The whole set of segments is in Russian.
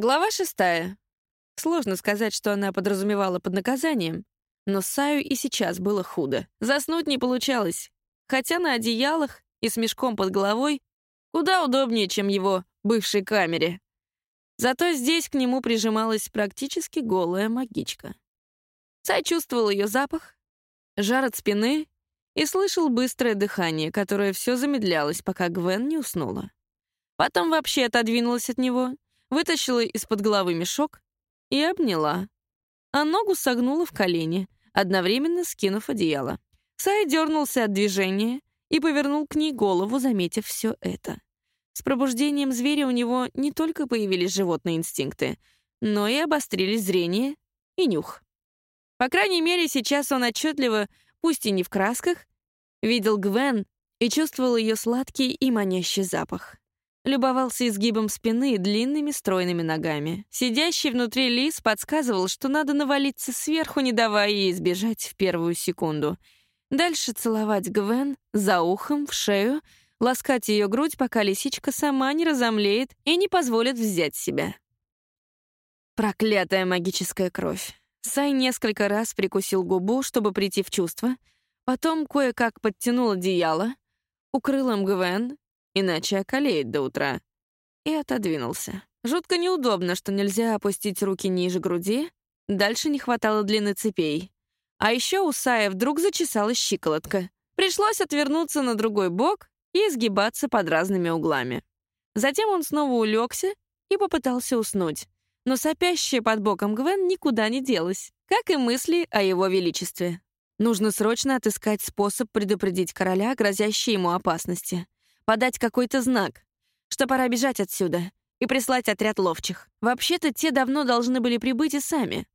Глава шестая. Сложно сказать, что она подразумевала под наказанием, но Саю и сейчас было худо. Заснуть не получалось, хотя на одеялах и с мешком под головой куда удобнее, чем его бывшей камере. Зато здесь к нему прижималась практически голая магичка. Сай чувствовал ее запах, жар от спины и слышал быстрое дыхание, которое все замедлялось, пока Гвен не уснула. Потом вообще отодвинулась от него — вытащила из-под головы мешок и обняла, а ногу согнула в колени, одновременно скинув одеяло. Сай дернулся от движения и повернул к ней голову, заметив все это. С пробуждением зверя у него не только появились животные инстинкты, но и обострились зрение и нюх. По крайней мере, сейчас он отчетливо, пусть и не в красках, видел Гвен и чувствовал ее сладкий и манящий запах. Любовался изгибом спины и длинными стройными ногами. Сидящий внутри лис подсказывал, что надо навалиться сверху, не давая ей сбежать в первую секунду. Дальше целовать Гвен за ухом, в шею, ласкать ее грудь, пока лисичка сама не разомлеет и не позволит взять себя. Проклятая магическая кровь. Сай несколько раз прикусил губу, чтобы прийти в чувство, потом кое-как подтянул одеяло, укрыл Гвен иначе околеет до утра. И отодвинулся. Жутко неудобно, что нельзя опустить руки ниже груди, дальше не хватало длины цепей. А еще у Сая вдруг зачесалась щиколотка. Пришлось отвернуться на другой бок и изгибаться под разными углами. Затем он снова улегся и попытался уснуть. Но сопящая под боком Гвен никуда не делась, как и мысли о его величестве. Нужно срочно отыскать способ предупредить короля, грозящей ему опасности подать какой-то знак, что пора бежать отсюда и прислать отряд ловчих. Вообще-то те давно должны были прибыть и сами.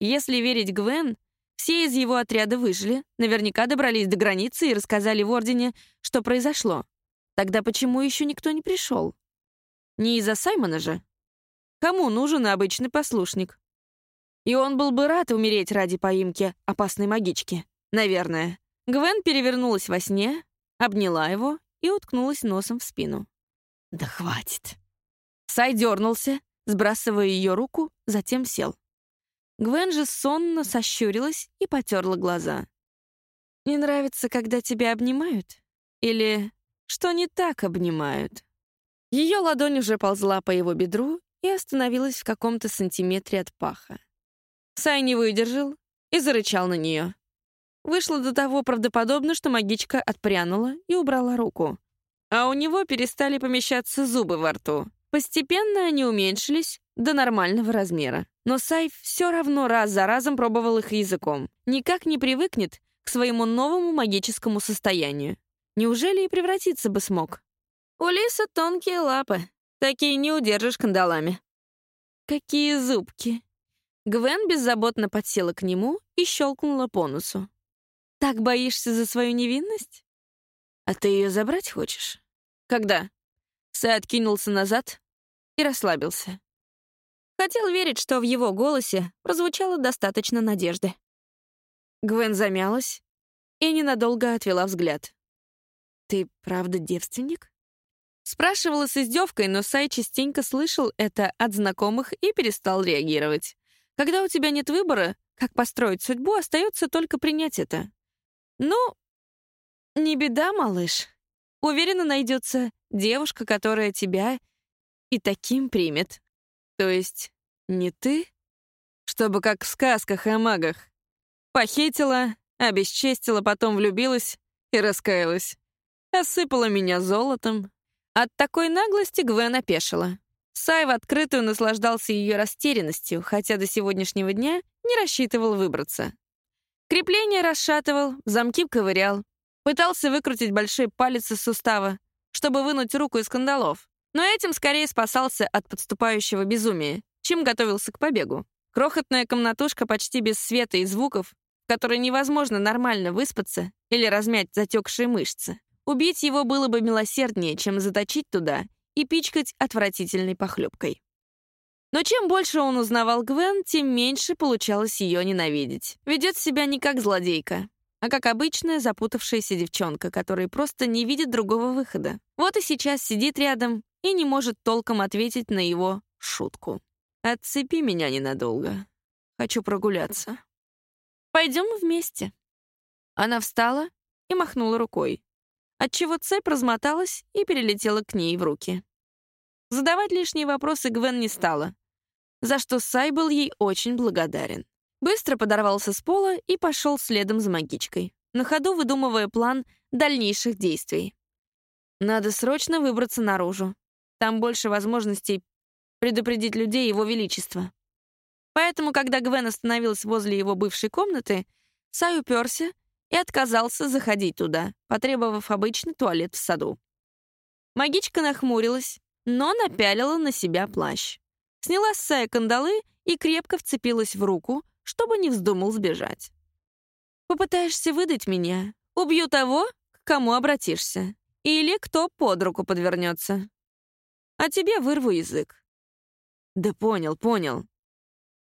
Если верить Гвен, все из его отряда выжили, наверняка добрались до границы и рассказали в Ордене, что произошло. Тогда почему еще никто не пришел? Не из-за Саймона же? Кому нужен обычный послушник? И он был бы рад умереть ради поимки опасной магички. Наверное. Гвен перевернулась во сне, обняла его и уткнулась носом в спину. «Да хватит!» Сай дернулся, сбрасывая ее руку, затем сел. Гвен же сонно сощурилась и потерла глаза. «Не нравится, когда тебя обнимают? Или что не так обнимают?» Ее ладонь уже ползла по его бедру и остановилась в каком-то сантиметре от паха. Сай не выдержал и зарычал на нее. Вышло до того правдоподобно, что магичка отпрянула и убрала руку. А у него перестали помещаться зубы во рту. Постепенно они уменьшились до нормального размера. Но Сайф все равно раз за разом пробовал их языком. Никак не привыкнет к своему новому магическому состоянию. Неужели и превратиться бы смог? У лиса тонкие лапы. Такие не удержишь кандалами. Какие зубки. Гвен беззаботно подсела к нему и щелкнула по носу. Так боишься за свою невинность? А ты ее забрать хочешь? Когда? Сай откинулся назад и расслабился. Хотел верить, что в его голосе прозвучало достаточно надежды. Гвен замялась и ненадолго отвела взгляд. «Ты правда девственник?» Спрашивала с издевкой, но Сай частенько слышал это от знакомых и перестал реагировать. Когда у тебя нет выбора, как построить судьбу, остается только принять это. «Ну, не беда, малыш. Уверена, найдется девушка, которая тебя и таким примет. То есть не ты? Чтобы как в сказках о магах. Похитила, обесчестила, потом влюбилась и раскаялась. Осыпала меня золотом. От такой наглости Гвен опешила. Сай в открытую наслаждался ее растерянностью, хотя до сегодняшнего дня не рассчитывал выбраться. Крепление расшатывал, замки ковырял. Пытался выкрутить большой палец из сустава, чтобы вынуть руку из кандалов. Но этим скорее спасался от подступающего безумия, чем готовился к побегу. Крохотная комнатушка почти без света и звуков, в которой невозможно нормально выспаться или размять затекшие мышцы. Убить его было бы милосерднее, чем заточить туда и пичкать отвратительной похлебкой. Но чем больше он узнавал Гвен, тем меньше получалось ее ненавидеть. Ведет себя не как злодейка, а как обычная запутавшаяся девчонка, которая просто не видит другого выхода. Вот и сейчас сидит рядом и не может толком ответить на его шутку. Отцепи меня ненадолго. Хочу прогуляться. Пойдем вместе. Она встала и махнула рукой, отчего цепь размоталась и перелетела к ней в руки. Задавать лишние вопросы Гвен не стала, за что Сай был ей очень благодарен. Быстро подорвался с пола и пошел следом за магичкой, на ходу выдумывая план дальнейших действий. Надо срочно выбраться наружу. Там больше возможностей предупредить людей Его Величества. Поэтому, когда Гвен остановилась возле его бывшей комнаты, Сай уперся и отказался заходить туда, потребовав обычный туалет в саду. Магичка нахмурилась, но напялила на себя плащ. Сняла с Сая кандалы и крепко вцепилась в руку, чтобы не вздумал сбежать. «Попытаешься выдать меня? Убью того, к кому обратишься. Или кто под руку подвернется. А тебе вырву язык». «Да понял, понял».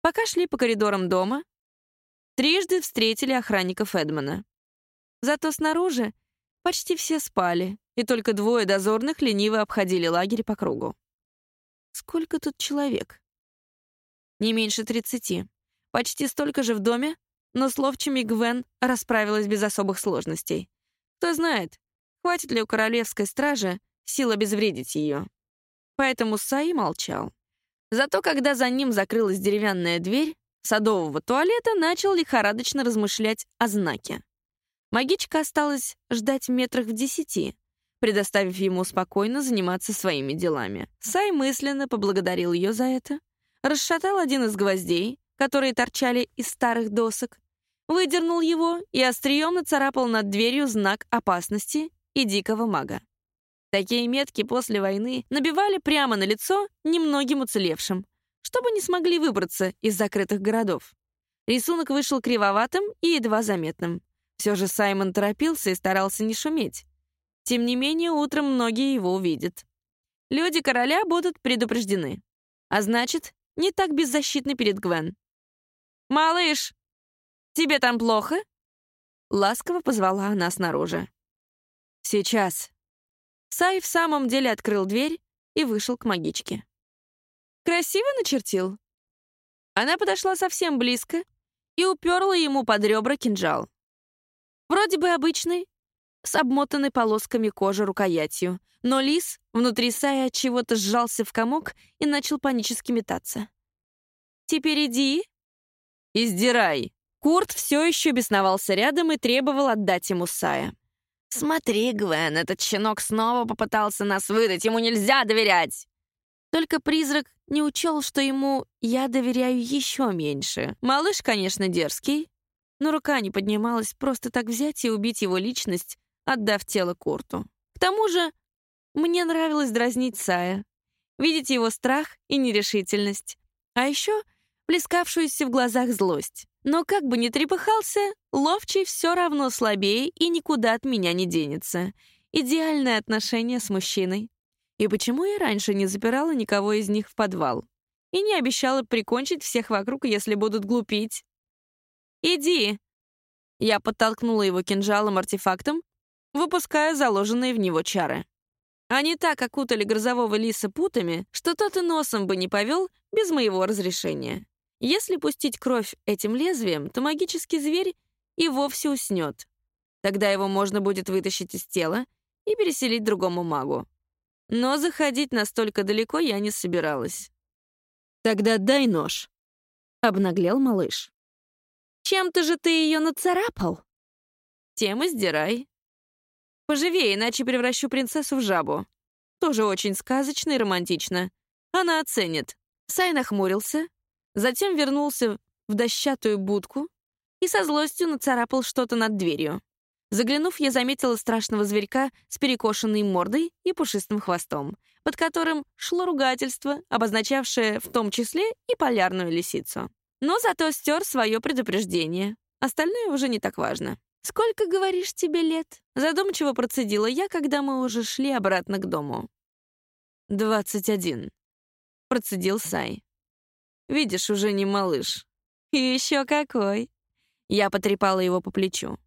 Пока шли по коридорам дома, трижды встретили охранников Эдмона. Зато снаружи почти все спали, и только двое дозорных лениво обходили лагерь по кругу. Сколько тут человек? Не меньше тридцати. Почти столько же в доме, но с ловчими Гвен расправилась без особых сложностей. Кто знает, хватит ли у королевской стражи сил обезвредить ее. Поэтому Саи молчал. Зато когда за ним закрылась деревянная дверь, садового туалета начал лихорадочно размышлять о знаке. Магичка осталась ждать метрах в десяти, предоставив ему спокойно заниматься своими делами. Сай мысленно поблагодарил ее за это, расшатал один из гвоздей, которые торчали из старых досок, выдернул его и острием нацарапал над дверью знак опасности и дикого мага. Такие метки после войны набивали прямо на лицо немногим уцелевшим, чтобы не смогли выбраться из закрытых городов. Рисунок вышел кривоватым и едва заметным. Все же Саймон торопился и старался не шуметь. Тем не менее, утром многие его увидят. Люди короля будут предупреждены. А значит, не так беззащитны перед Гвен. «Малыш, тебе там плохо?» Ласково позвала она снаружи. «Сейчас». Сай в самом деле открыл дверь и вышел к магичке. «Красиво начертил?» Она подошла совсем близко и уперла ему под ребра кинжал. Вроде бы обычный, с обмотанной полосками кожи рукоятью, но лис внутри Сая от чего-то сжался в комок и начал панически метаться. «Теперь иди и сдирай!» Курт все еще бесновался рядом и требовал отдать ему Сая. «Смотри, Гвен, этот щенок снова попытался нас выдать, ему нельзя доверять!» Только призрак не учел, что ему я доверяю еще меньше. Малыш, конечно, дерзкий, но рука не поднималась просто так взять и убить его личность отдав тело Курту. К тому же мне нравилось дразнить Сая, видеть его страх и нерешительность, а еще плескавшуюся в глазах злость. Но как бы ни трепыхался, ловчий все равно слабее и никуда от меня не денется. Идеальное отношение с мужчиной. И почему я раньше не запирала никого из них в подвал? И не обещала прикончить всех вокруг, если будут глупить? «Иди!» Я подтолкнула его кинжалом-артефактом, выпуская заложенные в него чары. Они так окутали грозового лиса путами, что тот и носом бы не повел без моего разрешения. Если пустить кровь этим лезвием, то магический зверь и вовсе уснет. Тогда его можно будет вытащить из тела и переселить другому магу. Но заходить настолько далеко я не собиралась. «Тогда дай нож», — обнаглел малыш. «Чем-то же ты ее нацарапал?» «Тем и сдирай», Поживее, иначе превращу принцессу в жабу. Тоже очень сказочно и романтично. Она оценит. Сай нахмурился, затем вернулся в дощатую будку и со злостью нацарапал что-то над дверью. Заглянув, я заметила страшного зверька с перекошенной мордой и пушистым хвостом, под которым шло ругательство, обозначавшее в том числе и полярную лисицу. Но зато стер свое предупреждение. Остальное уже не так важно. «Сколько, говоришь, тебе лет?» Задумчиво процедила я, когда мы уже шли обратно к дому. «Двадцать один», — процедил Сай. «Видишь, уже не малыш». еще какой!» Я потрепала его по плечу.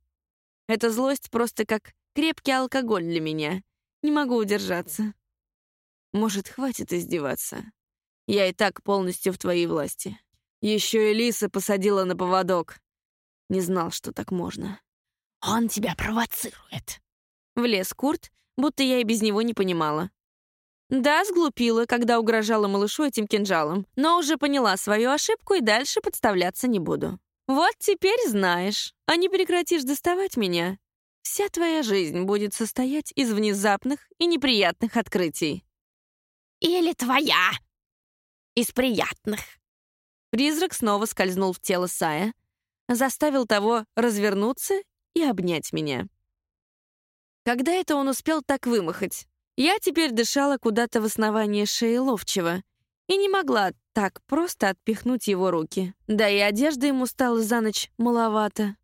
Эта злость просто как крепкий алкоголь для меня. Не могу удержаться. Может, хватит издеваться? Я и так полностью в твоей власти. Еще и Лиса посадила на поводок. Не знал, что так можно. Он тебя провоцирует. Влез Курт, будто я и без него не понимала. Да, сглупила, когда угрожала малышу этим кинжалом, но уже поняла свою ошибку и дальше подставляться не буду. Вот теперь знаешь, а не прекратишь доставать меня. Вся твоя жизнь будет состоять из внезапных и неприятных открытий. Или твоя из приятных. Призрак снова скользнул в тело Сая, заставил того развернуться и обнять меня. Когда это он успел так вымахать? Я теперь дышала куда-то в основание шеи ловчего и не могла так просто отпихнуть его руки. Да и одежда ему стала за ночь маловато.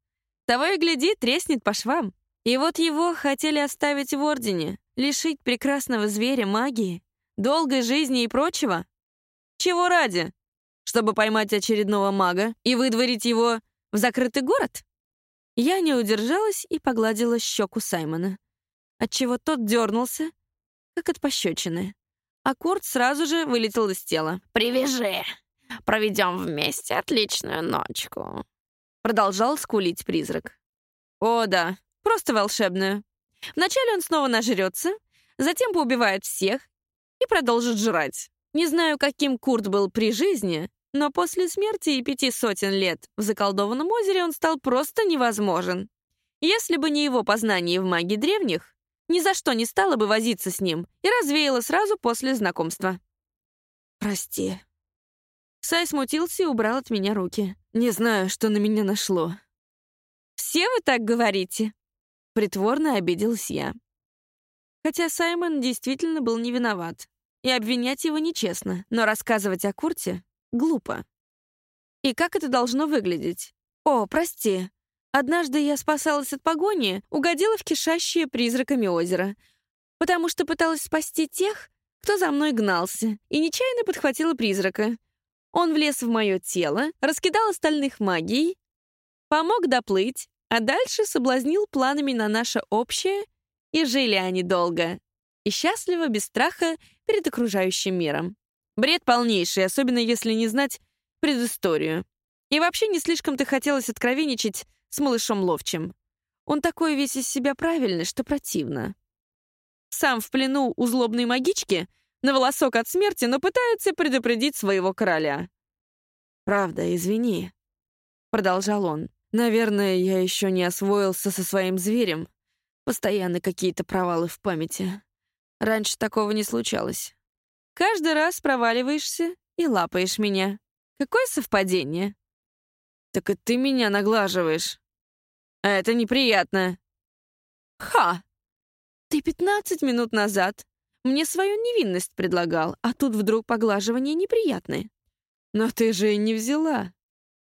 Того и гляди, треснет по швам. И вот его хотели оставить в Ордене, лишить прекрасного зверя магии, долгой жизни и прочего. Чего ради? Чтобы поймать очередного мага и выдворить его в закрытый город? Я не удержалась и погладила щеку Саймона, отчего тот дернулся, как от пощечины. А Курт сразу же вылетел из тела. «Привяжи! Проведем вместе отличную ночку!» Продолжал скулить призрак. «О, да, просто волшебную. Вначале он снова нажрется, затем поубивает всех и продолжит жрать. Не знаю, каким Курт был при жизни, но после смерти и пяти сотен лет в заколдованном озере он стал просто невозможен. Если бы не его познание в магии древних, ни за что не стала бы возиться с ним и развеяла сразу после знакомства. «Прости». Сай смутился и убрал от меня руки. Не знаю, что на меня нашло. «Все вы так говорите?» Притворно обиделась я. Хотя Саймон действительно был не виноват. И обвинять его нечестно, но рассказывать о Курте — глупо. И как это должно выглядеть? О, прости, Однажды я спасалась от погони, угодила в кишащее призраками озеро, потому что пыталась спасти тех, кто за мной гнался, и нечаянно подхватила призрака. Он влез в мое тело, раскидал остальных магией, помог доплыть, а дальше соблазнил планами на наше общее, и жили они долго. И счастливо, без страха, перед окружающим миром. Бред полнейший, особенно если не знать предысторию. И вообще не слишком-то хотелось откровенничать с малышом Ловчим. Он такой весь из себя правильный, что противно. Сам в плену у злобной магички, на волосок от смерти, но пытается предупредить своего короля. «Правда, извини», — продолжал он. «Наверное, я еще не освоился со своим зверем. Постоянно какие-то провалы в памяти. Раньше такого не случалось. Каждый раз проваливаешься и лапаешь меня. Какое совпадение?» «Так и ты меня наглаживаешь», это неприятно. Ха! Ты пятнадцать минут назад мне свою невинность предлагал, а тут вдруг поглаживания неприятные. Но ты же и не взяла.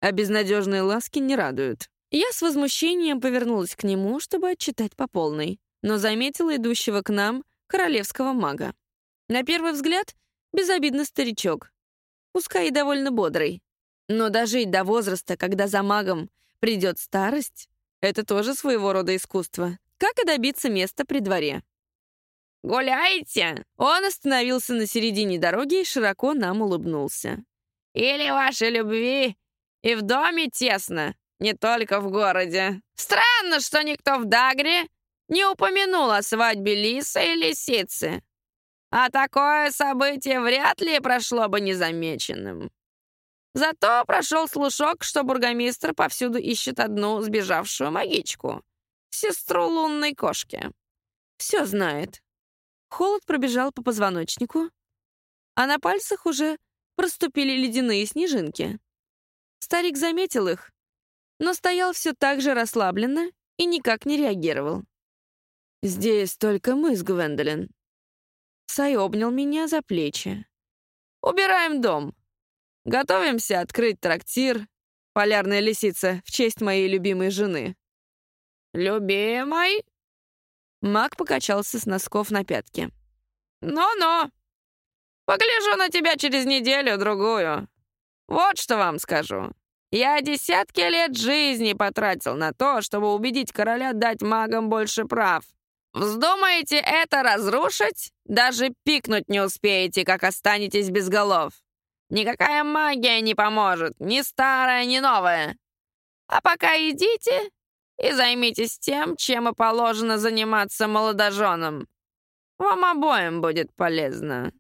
А безнадежные ласки не радуют. Я с возмущением повернулась к нему, чтобы отчитать по полной, но заметила идущего к нам королевского мага. На первый взгляд, безобидный старичок. Пускай и довольно бодрый. Но дожить до возраста, когда за магом придет старость, это тоже своего рода искусство. Как и добиться места при дворе. «Гуляете?» Он остановился на середине дороги и широко нам улыбнулся. «Или вашей любви и в доме тесно, не только в городе. Странно, что никто в Дагре не упомянул о свадьбе лиса и лисицы. А такое событие вряд ли прошло бы незамеченным. Зато прошел слушок, что бургомистр повсюду ищет одну сбежавшую магичку. Сестру лунной кошки. Все знает. Холод пробежал по позвоночнику, а на пальцах уже проступили ледяные снежинки. Старик заметил их, но стоял все так же расслабленно и никак не реагировал. «Здесь только мы с Гвендолин». Сай обнял меня за плечи. «Убираем дом. Готовимся открыть трактир. Полярная лисица в честь моей любимой жены. «Любимой?» Маг покачался с носков на пятки. «Ну-ну. Погляжу на тебя через неделю-другую. Вот что вам скажу. Я десятки лет жизни потратил на то, чтобы убедить короля дать магам больше прав. Вздумаете это разрушить? Даже пикнуть не успеете, как останетесь без голов. Никакая магия не поможет, ни старая, ни новая. А пока идите и займитесь тем, чем и положено заниматься молодоженам. Вам обоим будет полезно».